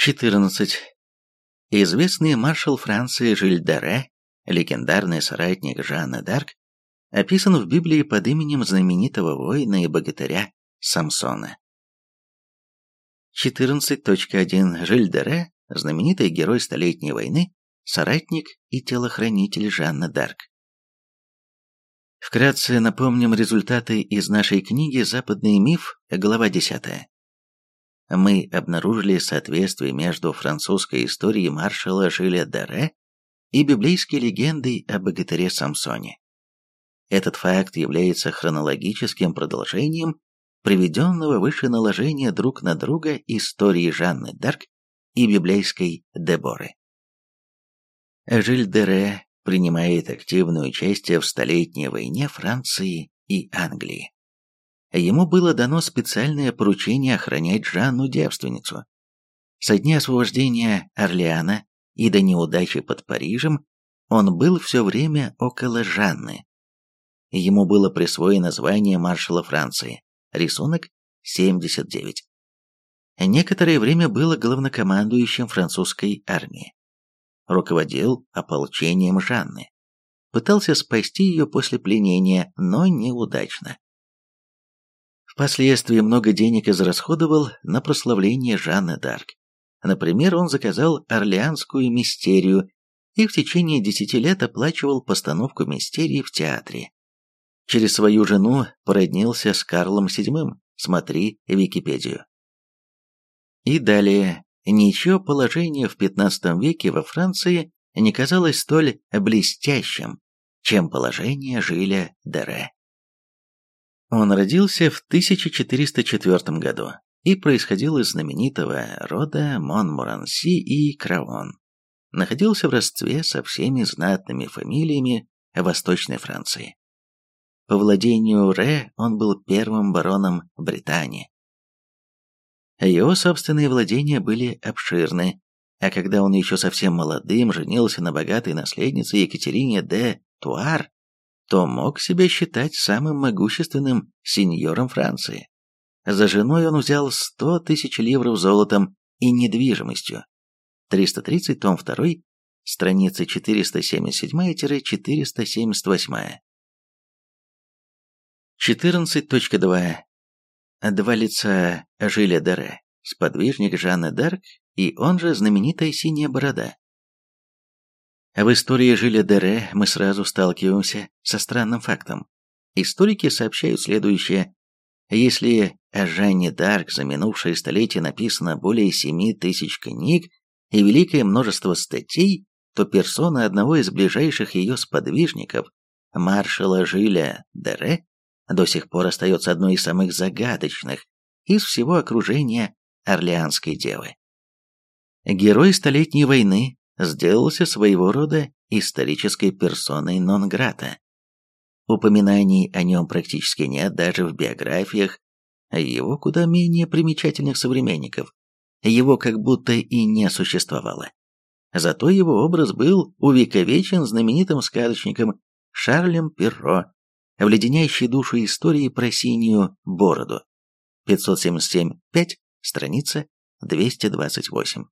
14. Известный маршал Франции Жиль Дере, легендарный соратник Жанны Д'Арк, описан в Библии под именем знаменитого воина и богатыря Самсона. 14.1. Жиль Дере, знаменитый герой Столетней войны, соратник и телохранитель Жанны Д'Арк. Вкратце напомним результаты из нашей книги «Западный миф», глава 10. Мы обнаружили соответствие между французской историей маршала Жиля Даре и библейской легендой о богатыре Самсоне. Этот факт является хронологическим продолжением приведенного выше наложения друг на друга истории Жанны Дарк и библейской Деборы. Жиль Дере принимает активное участие в Столетней войне Франции и Англии. Ему было дано специальное поручение охранять Жанну-девственницу. Со дня освобождения Орлеана и до неудачи под Парижем он был все время около Жанны. Ему было присвоено звание маршала Франции, рисунок 79. Некоторое время был главнокомандующим французской армии руководил ополчением Жанны. Пытался спасти ее после пленения, но неудачно. Впоследствии много денег израсходовал на прославление Жанны Д'Арк. Например, он заказал Орлеанскую мистерию и в течение десяти лет оплачивал постановку мистерии в театре. Через свою жену породнился с Карлом VII, смотри Википедию. И далее Ничего положение в XV веке во Франции не казалось столь блестящим, чем положение Жиля Дере. Он родился в 1404 году и происходил из знаменитого рода Монмуранси и Краон. Находился в родстве со всеми знатными фамилиями Восточной Франции. По владению Ре он был первым бароном Британии, его собственные владения были обширны, а когда он еще совсем молодым женился на богатой наследнице Екатерине де Туар, то мог себя считать самым могущественным сеньором Франции. За женой он взял 100 тысяч ливров золотом и недвижимостью. 330, том 2, страницы 477-478. 14.2. Два лица Жиля Дере, сподвижник Жанны Дарк и он же знаменитая синяя борода. В истории Жиля Дере мы сразу сталкиваемся со странным фактом. Историки сообщают следующее. Если о Жанне Дарк за минувшее столетие написано более семи тысяч книг и великое множество статей, то персона одного из ближайших ее сподвижников, маршала Жиля Дере, до сих пор остается одной из самых загадочных из всего окружения Орлеанской девы. Герой Столетней войны сделался своего рода исторической персоной нон-грата. Упоминаний о нем практически нет даже в биографиях его куда менее примечательных современников. Его как будто и не существовало. Зато его образ был увековечен знаменитым сказочником Шарлем Перро в леденящей душу истории про синюю бороду. 577-5, страница 228.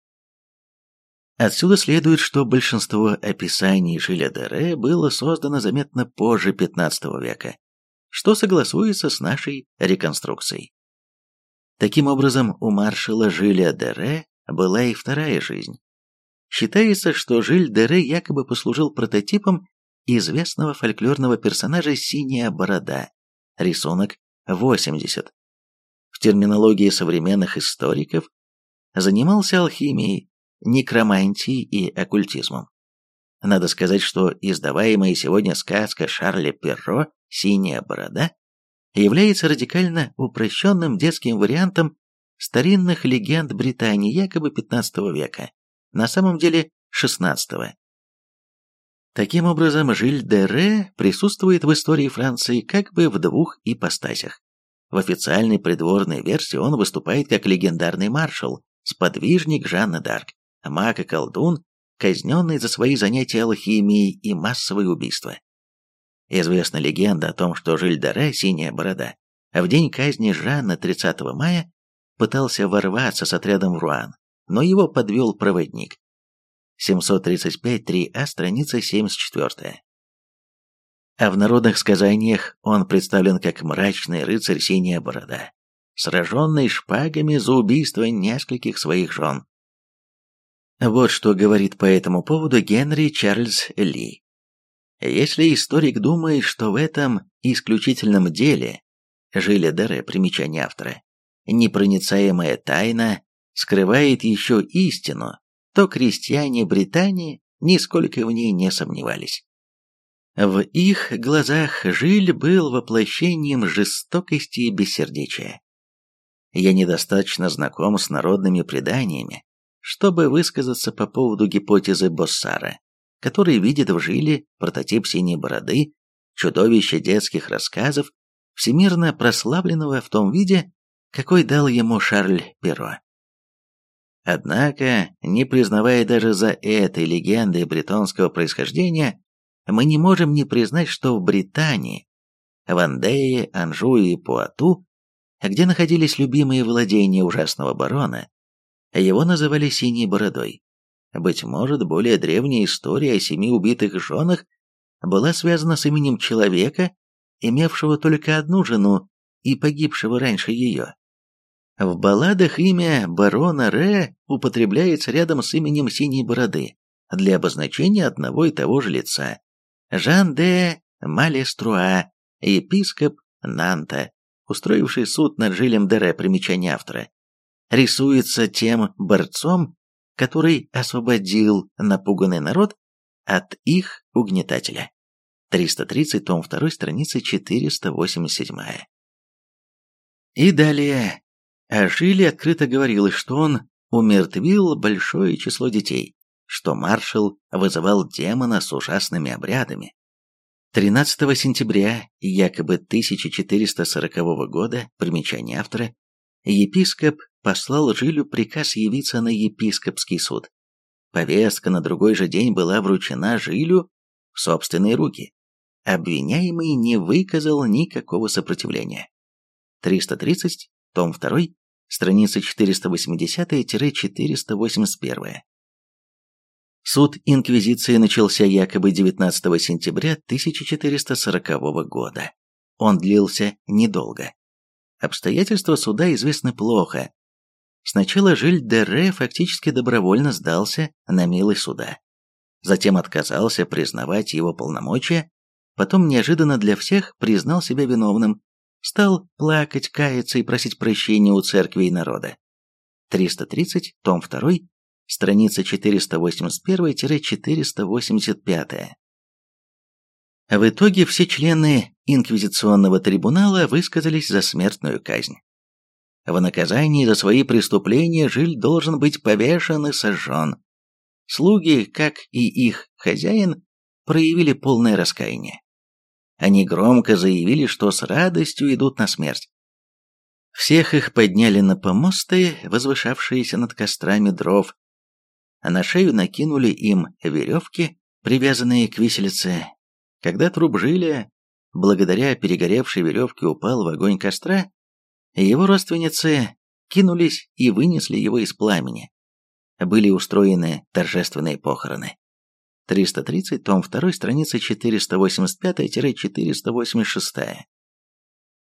Отсюда следует, что большинство описаний Жиля Дере было создано заметно позже XV века, что согласуется с нашей реконструкцией. Таким образом, у маршала Жиля Дере была и вторая жизнь. Считается, что Жиль Дере якобы послужил прототипом известного фольклорного персонажа «Синяя борода», рисунок 80. В терминологии современных историков занимался алхимией, некромантией и оккультизмом. Надо сказать, что издаваемая сегодня сказка Шарля Перро «Синяя борода» является радикально упрощенным детским вариантом старинных легенд Британии якобы 15 века, на самом деле 16 Таким образом, Жиль де Ре присутствует в истории Франции как бы в двух ипостасях. В официальной придворной версии он выступает как легендарный маршал, сподвижник Жанны Д'Арк, маг и колдун, казненный за свои занятия алхимией и массовые убийства. Известна легенда о том, что Жиль де Ре, синяя борода, в день казни Жанны 30 мая пытался ворваться с отрядом в Руан, но его подвел проводник. 735-3А, страница 74. А в народных сказаниях он представлен как мрачный рыцарь Синяя Борода, сраженный шпагами за убийство нескольких своих жен. Вот что говорит по этому поводу Генри Чарльз Ли. Если историк думает, что в этом исключительном деле жили Дере, примечание автора, непроницаемая тайна скрывает еще истину, то крестьяне Британии нисколько в ней не сомневались. В их глазах Жиль был воплощением жестокости и бессердечия. Я недостаточно знаком с народными преданиями, чтобы высказаться по поводу гипотезы Боссара, который видит в Жиле прототип синей бороды, чудовище детских рассказов, всемирно прославленного в том виде, какой дал ему Шарль Перо. Однако, не признавая даже за этой легендой бретонского происхождения, мы не можем не признать, что в Британии, Вандее, Анжу и Пуату, где находились любимые владения ужасного барона, его называли «синей бородой». Быть может, более древняя история о семи убитых женах была связана с именем человека, имевшего только одну жену и погибшего раньше ее. В балладах имя барона Ре употребляется рядом с именем Синей Бороды для обозначения одного и того же лица. Жан де Малеструа, епископ Нанта, устроивший суд над Жилем Дере, примечание автора, рисуется тем борцом, который освободил напуганный народ от их угнетателя. 330, том 2, страница 487. И далее о Жиле открыто говорилось, что он умертвил большое число детей, что маршал вызывал демона с ужасными обрядами. 13 сентября якобы 1440 года, примечание автора, епископ послал Жилю приказ явиться на епископский суд. Повестка на другой же день была вручена Жилю в собственные руки. Обвиняемый не выказал никакого сопротивления. 330, том 2, страница 480-481. Суд Инквизиции начался якобы 19 сентября 1440 года. Он длился недолго. Обстоятельства суда известны плохо. Сначала Жиль де Ре фактически добровольно сдался на милость суда. Затем отказался признавать его полномочия, потом неожиданно для всех признал себя виновным стал плакать, каяться и просить прощения у церкви и народа. 330, том 2, страница 481-485. В итоге все члены инквизиционного трибунала высказались за смертную казнь. В наказании за свои преступления Жиль должен быть повешен и сожжен. Слуги, как и их хозяин, проявили полное раскаяние. Они громко заявили, что с радостью идут на смерть. Всех их подняли на помосты, возвышавшиеся над кострами дров, а на шею накинули им веревки, привязанные к виселице. Когда труп жили, благодаря перегоревшей веревке упал в огонь костра, его родственницы кинулись и вынесли его из пламени. Были устроены торжественные похороны. 330, том 2, страница 485-486.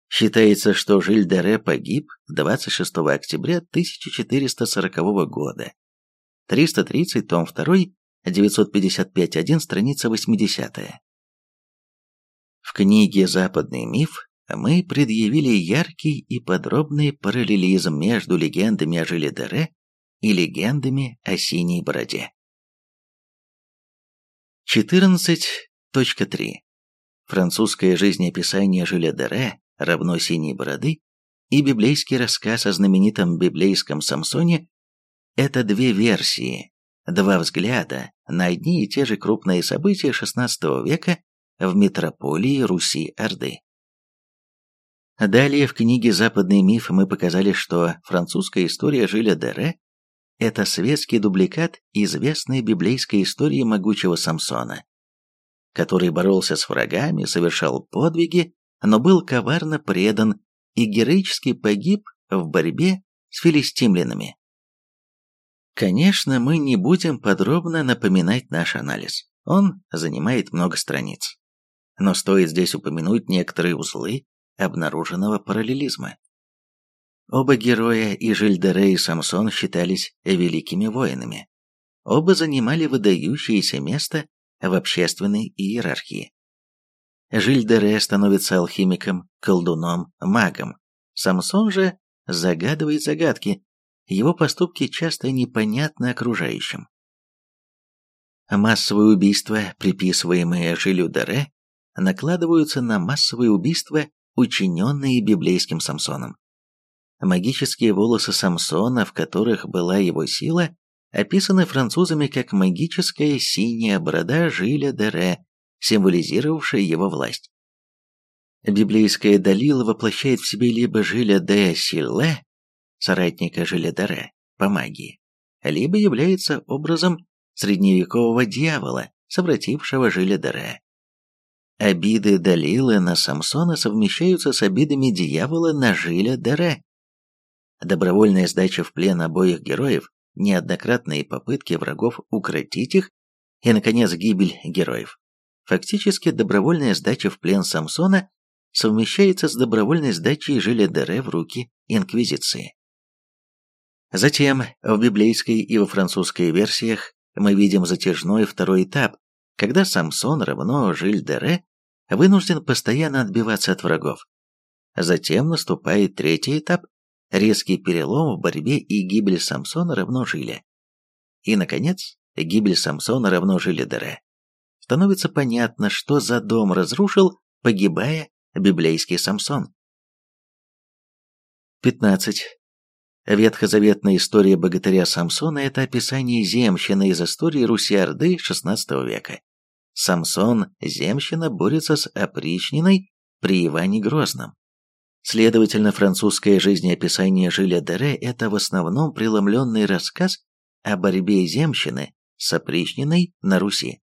Считается, что Жиль-Дере погиб 26 октября 1440 года. 330, том 2, 955-1, страница 80. В книге «Западный миф» мы предъявили яркий и подробный параллелизм между легендами о Жиле-Дере и легендами о Синей Бороде. 14.3. Французское жизнеописание Жиля Дере равно синей бороды и библейский рассказ о знаменитом библейском Самсоне – это две версии, два взгляда на одни и те же крупные события XVI века в метрополии Руси-Орды. Далее в книге «Западный миф» мы показали, что французская история Жиля Дере это светский дубликат известной библейской истории могучего Самсона, который боролся с врагами, совершал подвиги, но был коварно предан и героически погиб в борьбе с филистимлянами. Конечно, мы не будем подробно напоминать наш анализ. Он занимает много страниц. Но стоит здесь упомянуть некоторые узлы обнаруженного параллелизма. Оба героя и Жильдере и Самсон считались великими воинами. Оба занимали выдающееся место в общественной иерархии. Жильдере становится алхимиком, колдуном, магом. Самсон же загадывает загадки, его поступки часто непонятны окружающим. Массовые убийства, приписываемые Жилю Дере, накладываются на массовые убийства, учиненные библейским Самсоном. Магические волосы Самсона, в которых была его сила, описаны французами как магическая синяя борода Жиля Дере, символизировавшая его власть. Библейская Далила воплощает в себе либо Жиля де Силле, соратника Жиля Дере, по магии, либо является образом средневекового дьявола, совратившего Жиля Дере. Обиды Далилы на Самсона совмещаются с обидами дьявола на Жиля Дере. Добровольная сдача в плен обоих героев, неоднократные попытки врагов укротить их и, наконец, гибель героев. Фактически, добровольная сдача в плен Самсона совмещается с добровольной сдачей Жиля Дере в руки Инквизиции. Затем в библейской и во французской версиях мы видим затяжной второй этап, когда Самсон равно Жиль Дере вынужден постоянно отбиваться от врагов. Затем наступает третий этап, резкий перелом в борьбе и гибель Самсона равно Жиле. И, наконец, гибель Самсона равно Жиле Дере. Становится понятно, что за дом разрушил, погибая, библейский Самсон. 15. Ветхозаветная история богатыря Самсона – это описание земщины из истории Руси-Орды XVI века. Самсон, земщина, борется с опричниной при Иване Грозном. Следовательно, французское жизнеописание Жиля Дере – это в основном преломленный рассказ о борьбе земщины с опричниной на Руси.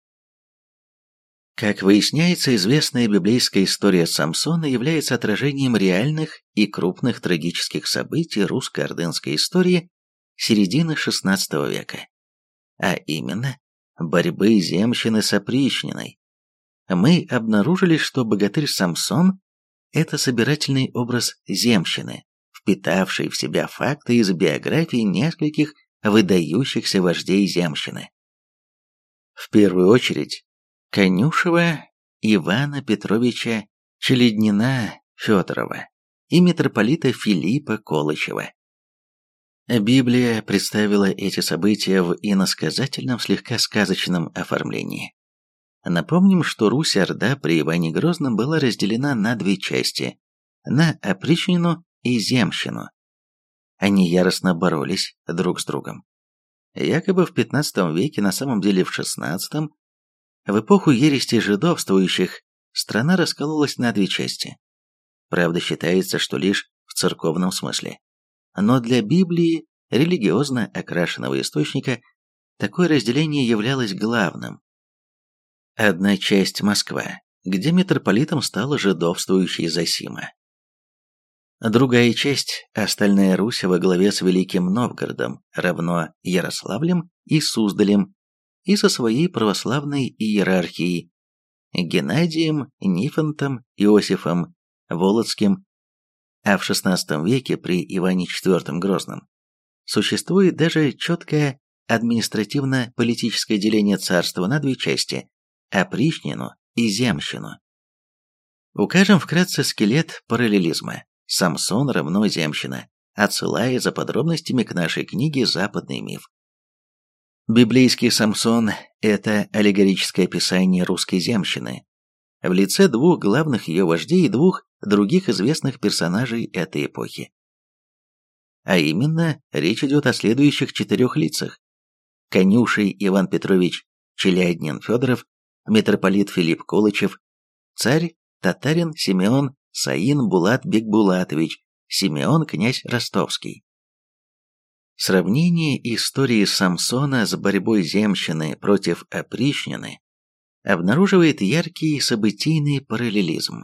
Как выясняется, известная библейская история Самсона является отражением реальных и крупных трагических событий русско-ордынской истории середины XVI века, а именно борьбы земщины с опричниной. Мы обнаружили, что богатырь Самсон – это собирательный образ земщины, впитавший в себя факты из биографии нескольких выдающихся вождей земщины. В первую очередь, Конюшева Ивана Петровича Челеднина Федорова и митрополита Филиппа Колычева. Библия представила эти события в иносказательном, слегка сказочном оформлении. Напомним, что Русь-Орда при Иване Грозном была разделена на две части – на опричнину и земщину. Они яростно боролись друг с другом. Якобы в XV веке, на самом деле в XVI, в эпоху ерести жидовствующих страна раскололась на две части. Правда, считается, что лишь в церковном смысле. Но для Библии, религиозно окрашенного источника, такое разделение являлось главным. Одна часть Москва, где митрополитом стала жидовствующая Зосима. Другая часть, остальная Русь во главе с Великим Новгородом, равно Ярославлем и Суздалем, и со своей православной иерархией Геннадием, Нифонтом, Иосифом, Володским, а в XVI веке при Иване IV Грозном существует даже четкое административно-политическое деление царства на две части – опричнину и земщину. Укажем вкратце скелет параллелизма. Самсон равно земщина, отсылая за подробностями к нашей книге «Западный миф». Библейский Самсон – это аллегорическое описание русской земщины в лице двух главных ее вождей и двух других известных персонажей этой эпохи. А именно, речь идет о следующих четырех лицах. Конюший Иван Петрович Челяднин Федоров, митрополит Филипп Колычев, царь татарин Симеон Саин Булат Бекбулатович, Симеон князь Ростовский. Сравнение истории Самсона с борьбой земщины против опричнины обнаруживает яркий событийный параллелизм.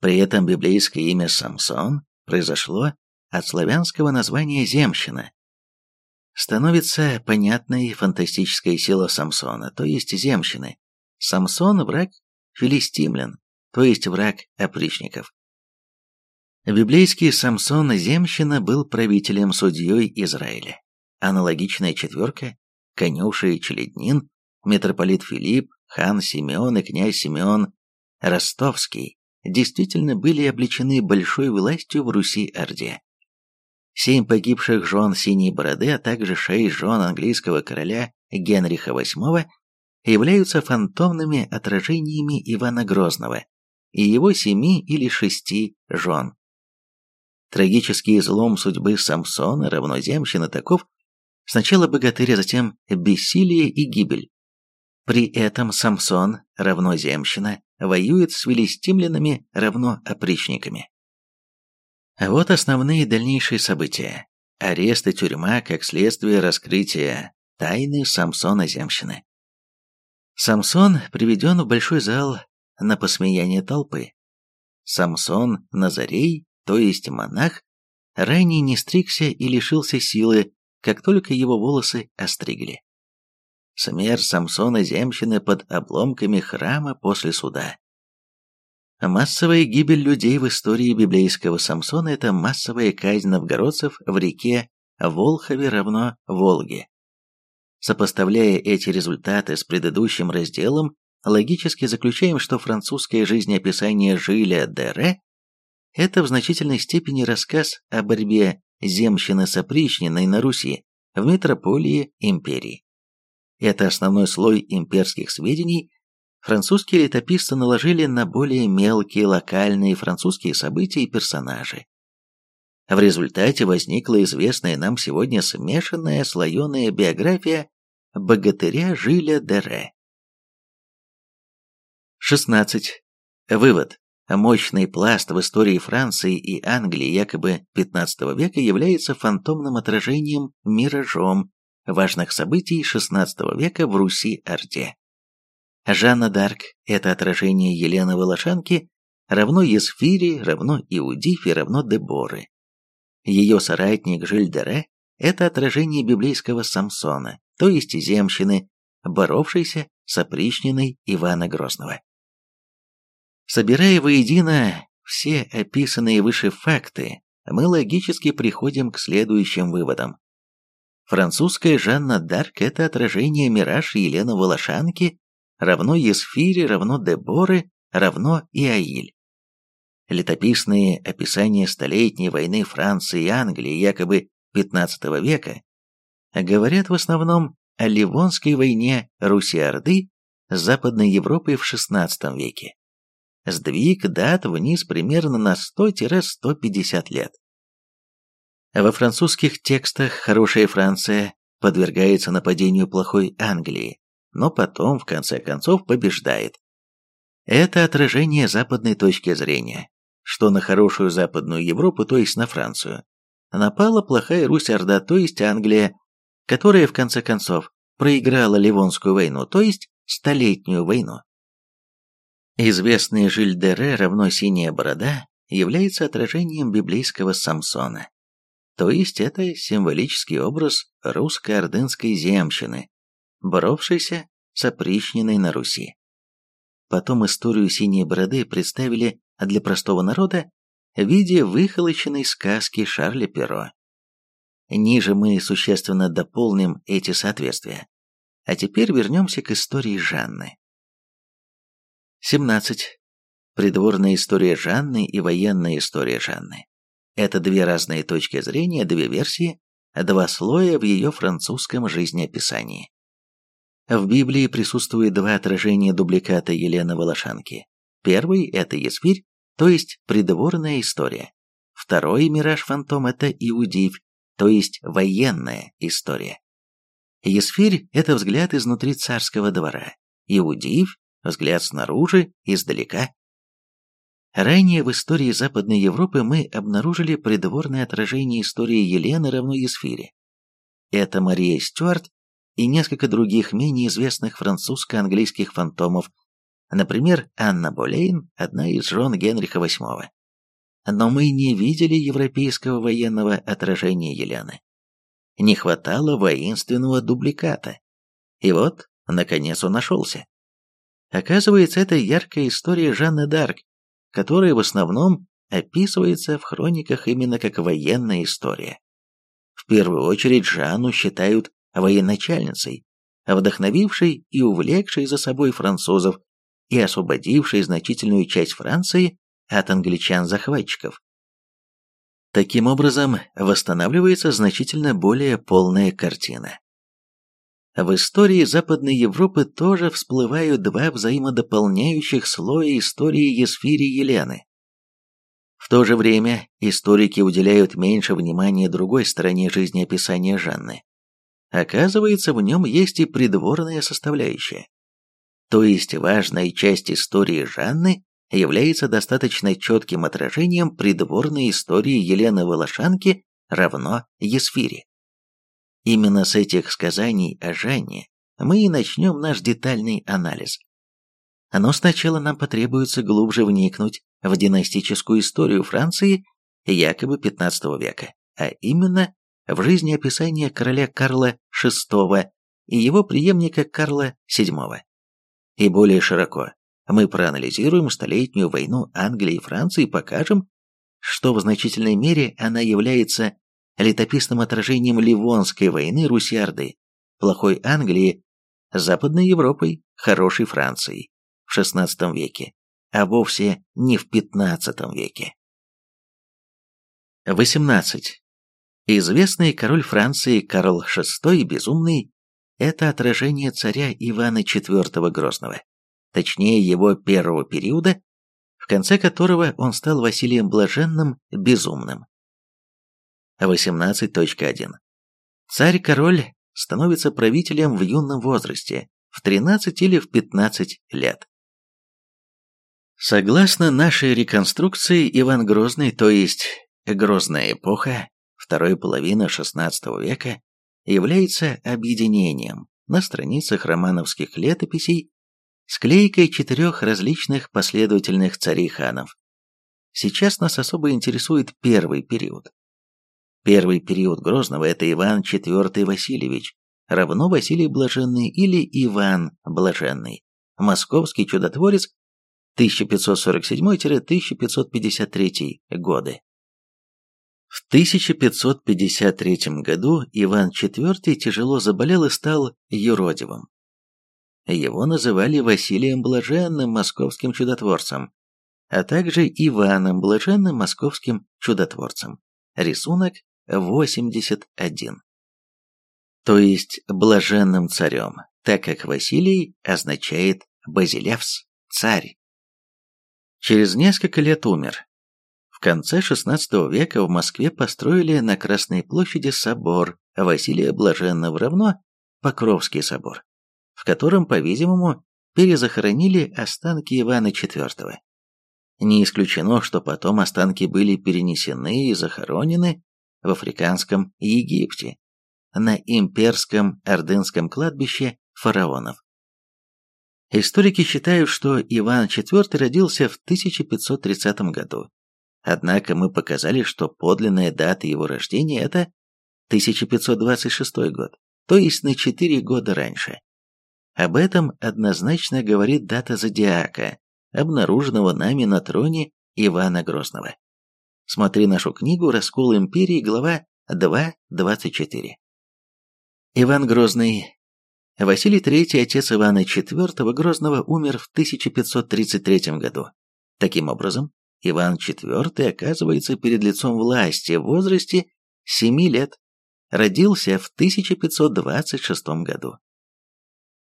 При этом библейское имя Самсон произошло от славянского названия «земщина». становится понятной фантастическая сила Самсона, то есть земщины. Самсон – враг филистимлян, то есть враг опричников. Библейский Самсон Земщина был правителем судьей Израиля. Аналогичная четверка – конюша и челеднин, митрополит Филипп, хан Симеон и князь Симеон Ростовский действительно были обличены большой властью в Руси-Орде. Семь погибших жен Синей Бороды, а также шесть жен английского короля Генриха VIII являются фантомными отражениями Ивана Грозного и его семи или шести жен. Трагический излом судьбы Самсона равно земщина таков, сначала богатырь, а затем бессилие и гибель. При этом Самсон равно земщина воюет с филистимлянами равно опричниками. Вот основные дальнейшие события. Арест и тюрьма как следствие раскрытия тайны Самсона Земщины. Самсон приведен в большой зал на посмеяние толпы. Самсон Назарей то есть монах, ранее не стригся и лишился силы, как только его волосы остригли. Смерть Самсона Земщины под обломками храма после суда. Массовая гибель людей в истории библейского Самсона – это массовая казнь новгородцев в реке Волхове равно Волге. Сопоставляя эти результаты с предыдущим разделом, логически заключаем, что французское жизнеописание Жиля Дере это в значительной степени рассказ о борьбе земщины с опричниной на Руси в метрополии империи. Это основной слой имперских сведений, французские летописцы наложили на более мелкие локальные французские события и персонажи. В результате возникла известная нам сегодня смешанная слоеная биография богатыря Жиля Дере. 16. Вывод. Мощный пласт в истории Франции и Англии якобы XV века является фантомным отражением, миражом важных событий XVI века в Руси-Орде. Жанна Дарк – это отражение Елены Волошанки, равно Есфири, равно Иудифе, равно Деборы. Ее соратник Жильдере – это отражение библейского Самсона, то есть земщины, боровшейся с опричниной Ивана Грозного. Собирая воедино все описанные выше факты, мы логически приходим к следующим выводам. Французская Жанна Дарк – это отражение мираж Елены Волошанки, равно Есфире, равно Деборы, равно Иаиль. Летописные описания Столетней войны Франции и Англии якобы XV века говорят в основном о Ливонской войне Руси-Орды с Западной Европой в XVI веке сдвиг дат вниз примерно на 100-150 лет. Во французских текстах «Хорошая Франция» подвергается нападению плохой Англии, но потом, в конце концов, побеждает. Это отражение западной точки зрения, что на хорошую Западную Европу, то есть на Францию, напала плохая Русь-Орда, то есть Англия, которая, в конце концов, проиграла Ливонскую войну, то есть Столетнюю войну. Известный Жильдере равно «Синяя борода» является отражением библейского Самсона. То есть это символический образ русско-ордынской земщины, боровшейся с опричниной на Руси. Потом историю «Синей бороды» представили для простого народа в виде выхолощенной сказки Шарля Перо. Ниже мы существенно дополним эти соответствия. А теперь вернемся к истории Жанны. 17. Придворная история Жанны и военная история Жанны. Это две разные точки зрения, две версии, два слоя в ее французском жизнеописании. В Библии присутствует два отражения дубликата Елены Волошанки. Первый – это Есфирь, то есть придворная история. Второй мираж-фантом – это Иудив, то есть военная история. Есфирь – это взгляд изнутри царского двора. Иудив взгляд снаружи, издалека. Ранее в истории Западной Европы мы обнаружили придворное отражение истории Елены равно Есфире. Это Мария Стюарт и несколько других менее известных французско-английских фантомов, например, Анна Болейн, одна из жен Генриха VIII. Но мы не видели европейского военного отражения Елены. не хватало воинственного дубликата. И вот, наконец он нашелся. Оказывается, это яркая история Жанны Д'Арк, которая в основном описывается в хрониках именно как военная история. В первую очередь Жанну считают военачальницей, вдохновившей и увлекшей за собой французов и освободившей значительную часть Франции от англичан-захватчиков. Таким образом, восстанавливается значительно более полная картина. В истории Западной Европы тоже всплывают два взаимодополняющих слоя истории Есфири Елены. В то же время историки уделяют меньше внимания другой стороне жизнеописания Жанны. Оказывается, в нем есть и придворная составляющая. То есть важная часть истории Жанны является достаточно четким отражением придворной истории Елены Волошанки равно Есфире. Именно с этих сказаний о Жанне мы и начнем наш детальный анализ. Но сначала нам потребуется глубже вникнуть в династическую историю Франции якобы XV века, а именно в жизнеописание короля Карла VI и его преемника Карла VII. И более широко мы проанализируем столетнюю войну Англии и Франции и покажем, что в значительной мере она является летописным отражением Ливонской войны Руси-Орды, плохой Англии, Западной Европой, хорошей Францией в XVI веке, а вовсе не в XV веке. 18. Известный король Франции Карл VI Безумный – это отражение царя Ивана IV Грозного, точнее его первого периода, в конце которого он стал Василием Блаженным Безумным. 18.1. Царь-король становится правителем в юном возрасте, в 13 или в 15 лет. Согласно нашей реконструкции, Иван Грозный, то есть Грозная эпоха, второй половины XVI века, является объединением на страницах романовских летописей склейкой четырех различных последовательных царей-ханов. Сейчас нас особо интересует первый период. Первый период Грозного – это Иван IV Васильевич, равно Василий Блаженный или Иван Блаженный, московский чудотворец 1547-1553 годы. В 1553 году Иван IV тяжело заболел и стал юродивым. Его называли Василием Блаженным московским чудотворцем, а также Иваном Блаженным московским чудотворцем. Рисунок 81. То есть блаженным царем, так как Василий означает Базилевс, царь. Через несколько лет умер. В конце XVI века в Москве построили на Красной площади собор Василия Блаженного равно Покровский собор в котором, по-видимому, перезахоронили останки Ивана IV. Не исключено, что потом останки были перенесены и захоронены в африканском Египте, на имперском ордынском кладбище фараонов. Историки считают, что Иван IV родился в 1530 году, однако мы показали, что подлинная дата его рождения – это 1526 год, то есть на 4 года раньше. Об этом однозначно говорит дата зодиака, обнаруженного нами на троне Ивана Грозного. Смотри нашу книгу «Раскол империи», глава 2.24. Иван Грозный. Василий III, отец Ивана IV Грозного, умер в 1533 году. Таким образом, Иван IV оказывается перед лицом власти в возрасте 7 лет. Родился в 1526 году.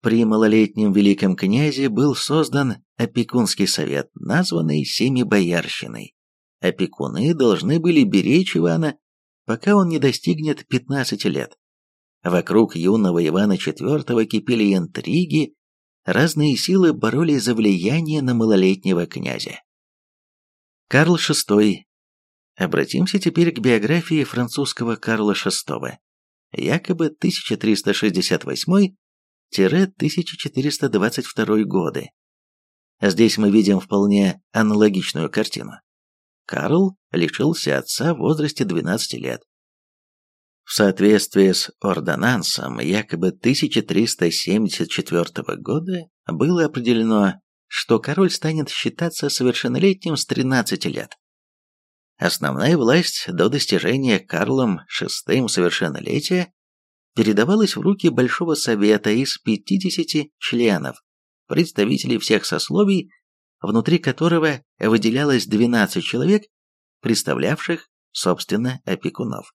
При малолетнем великом князе был создан опекунский совет, названный Семибоярщиной. Опекуны должны были беречь Ивана, пока он не достигнет 15 лет. Вокруг юного Ивана IV кипели интриги, разные силы боролись за влияние на малолетнего князя. Карл VI. Обратимся теперь к биографии французского Карла VI. Якобы 1368 1422 годы. Здесь мы видим вполне аналогичную картину. Карл лишился отца в возрасте 12 лет. В соответствии с ордонансом якобы 1374 года было определено, что король станет считаться совершеннолетним с 13 лет. Основная власть до достижения Карлом VI совершеннолетия передавалась в руки Большого Совета из 50 членов, представителей всех сословий, внутри которого выделялось 12 человек, представлявших, собственно, опекунов.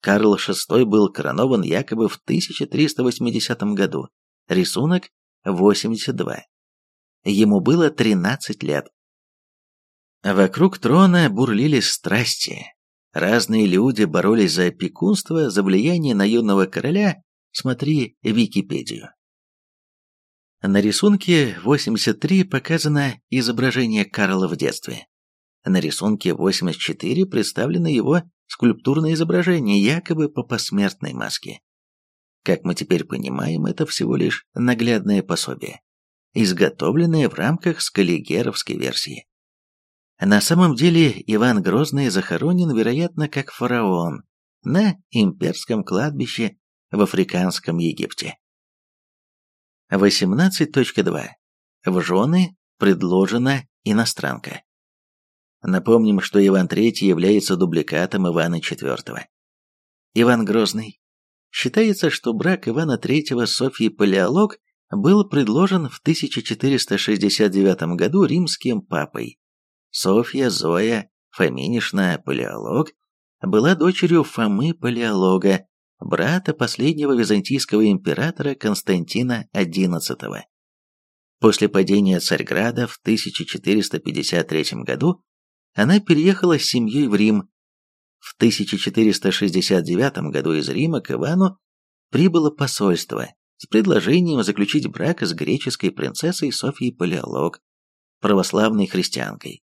Карл VI был коронован якобы в 1380 году, рисунок 82. Ему было 13 лет. Вокруг трона бурлили страсти. Разные люди боролись за опекунство, за влияние на юного короля, смотри Википедию. На рисунке 83 показано изображение Карла в детстве. На рисунке 84 представлено его скульптурное изображение, якобы по посмертной маске. Как мы теперь понимаем, это всего лишь наглядное пособие, изготовленное в рамках скаллигеровской версии. На самом деле Иван Грозный захоронен, вероятно, как фараон на имперском кладбище в Африканском Египте. 18.2. В жены предложена иностранка. Напомним, что Иван III является дубликатом Ивана IV. Иван Грозный. Считается, что брак Ивана III с Софьей Палеолог был предложен в 1469 году римским папой. Софья Зоя Фоминишна Палеолог была дочерью Фомы Палеолога, брата последнего византийского императора Константина XI. После падения Царьграда в 1453 году она переехала с семьей в Рим. В 1469 году из Рима к Ивану прибыло посольство с предложением заключить брак с греческой принцессой Софьей Палеолог, православной христианкой.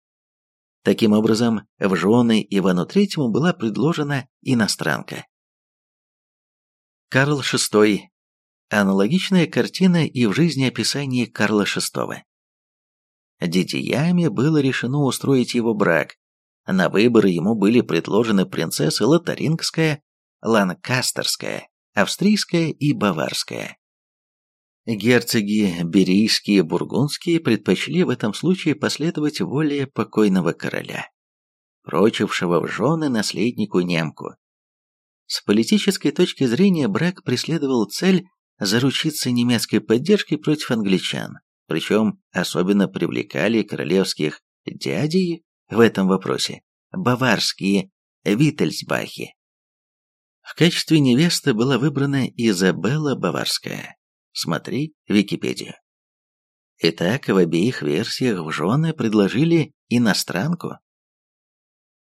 Таким образом, в жены Ивану III была предложена иностранка. Карл VI. Аналогичная картина и в жизнеописании Карла VI. Дидиями было решено устроить его брак. На выборы ему были предложены принцессы Лотарингская, Ланкастерская, Австрийская и Баварская. Герцоги Берийские и Бургундские предпочли в этом случае последовать воле покойного короля, прочившего в жены наследнику немку. С политической точки зрения брак преследовал цель заручиться немецкой поддержкой против англичан, причем особенно привлекали королевских дядей в этом вопросе баварские Виттельсбахи. В качестве невесты была выбрана Изабелла Баварская. Смотри Википедию. Итак, в обеих версиях в жены предложили иностранку.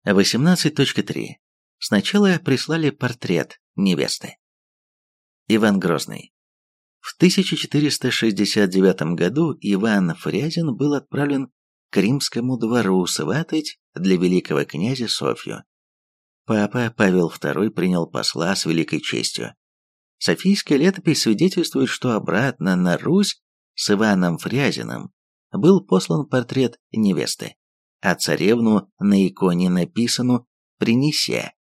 18.3. Сначала прислали портрет невесты. Иван Грозный. В 1469 году Иван Фрязин был отправлен к римскому двору сватать для великого князя Софью. Папа Павел II принял посла с великой честью. Софийская летопись свидетельствует, что обратно на Русь с Иваном Фрязиным был послан портрет невесты, а царевну на иконе написано «Принеся».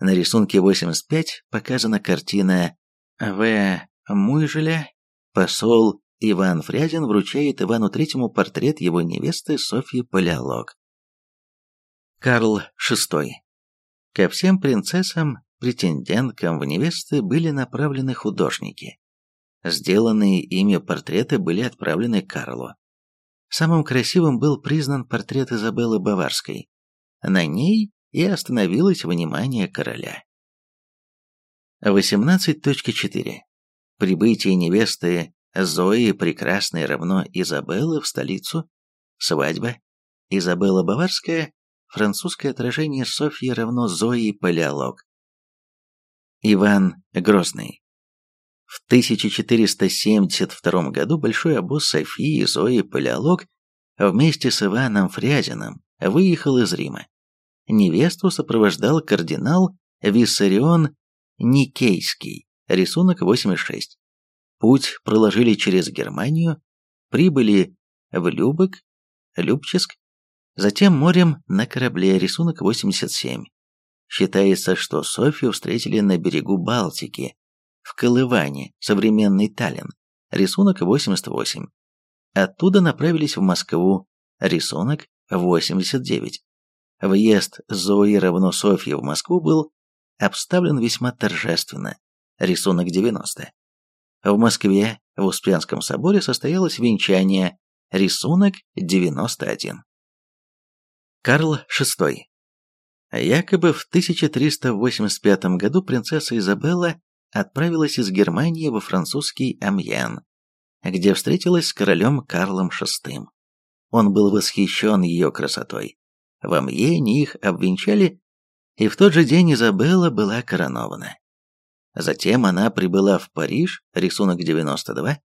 На рисунке 85 показана картина В. Муйжеля, посол Иван Фрязин вручает Ивану Третьему портрет его невесты Софьи Палеолог. Карл VI. Ко всем принцессам, претенденткам в невесты были направлены художники. Сделанные ими портреты были отправлены Карлу. Самым красивым был признан портрет Изабеллы Баварской. На ней и остановилось внимание короля. 18.4. Прибытие невесты Зои Прекрасной равно Изабеллы в столицу. Свадьба. Изабелла Баварская. Французское отражение Софьи равно Зои Палеолог. Иван Грозный. В 1472 году большой обоз Софии Зои Палеолог вместе с Иваном Фрязиным выехал из Рима. Невесту сопровождал кардинал Виссарион Никейский, рисунок 86. Путь проложили через Германию, прибыли в Любек, Любческ, затем морем на корабле, рисунок 87. Считается, что Софию встретили на берегу Балтики, в Колыване, современный Таллин, рисунок 88. Оттуда направились в Москву, рисунок 89. Въезд Зои равно Софьи в Москву был обставлен весьма торжественно, рисунок 90. В Москве в Успенском соборе состоялось венчание, рисунок 91. Карл VI. Якобы в 1385 году принцесса Изабелла отправилась из Германии во французский Амьен, где встретилась с королем Карлом VI. Он был восхищен ее красотой. В Амьене их обвенчали, и в тот же день Изабелла была коронована. Затем она прибыла в Париж, рисунок 92,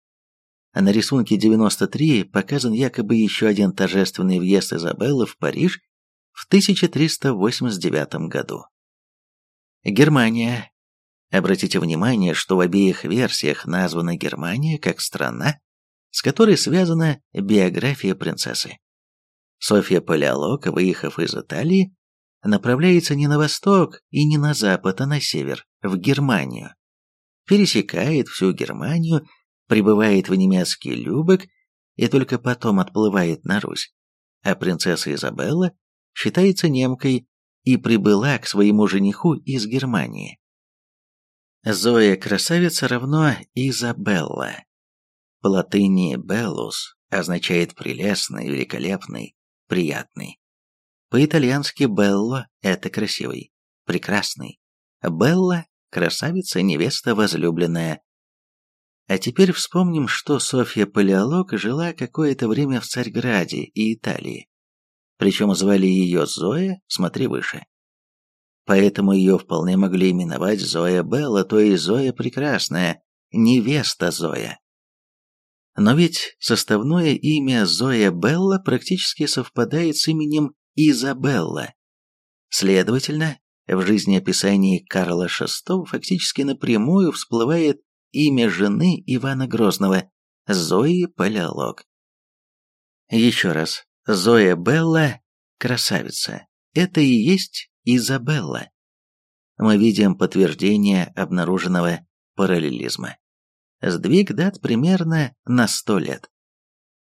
а на рисунке 93 показан якобы еще один торжественный въезд Изабеллы в Париж в 1389 году. Германия. Обратите внимание, что в обеих версиях названа Германия как страна, с которой связана биография принцессы. Софья Палеолог, выехав из Италии, направляется не на восток и не на запад, а на север, в Германию. Пересекает всю Германию, прибывает в немецкий Любек и только потом отплывает на Русь. А принцесса Изабелла считается немкой и прибыла к своему жениху из Германии. Зоя красавица равно Изабелла. По латыни «беллус» означает «прелестный», «великолепный», «приятный». По-итальянски «белло» — это «красивый», «прекрасный». «Белла» — красавица, невеста, возлюбленная. А теперь вспомним, что Софья Палеолог жила какое-то время в Царьграде и Италии. Причем звали ее Зоя, смотри выше. Поэтому ее вполне могли именовать Зоя Белла, то есть Зоя Прекрасная, невеста Зоя. Но ведь составное имя Зоя Белла практически совпадает с именем Изабелла. Следовательно, в жизнеописании Карла VI фактически напрямую всплывает имя жены Ивана Грозного, Зои Палеолог. Еще раз, Зоя Белла – красавица. Это и есть Изабелла. Мы видим подтверждение обнаруженного параллелизма. Сдвиг дат примерно на сто лет.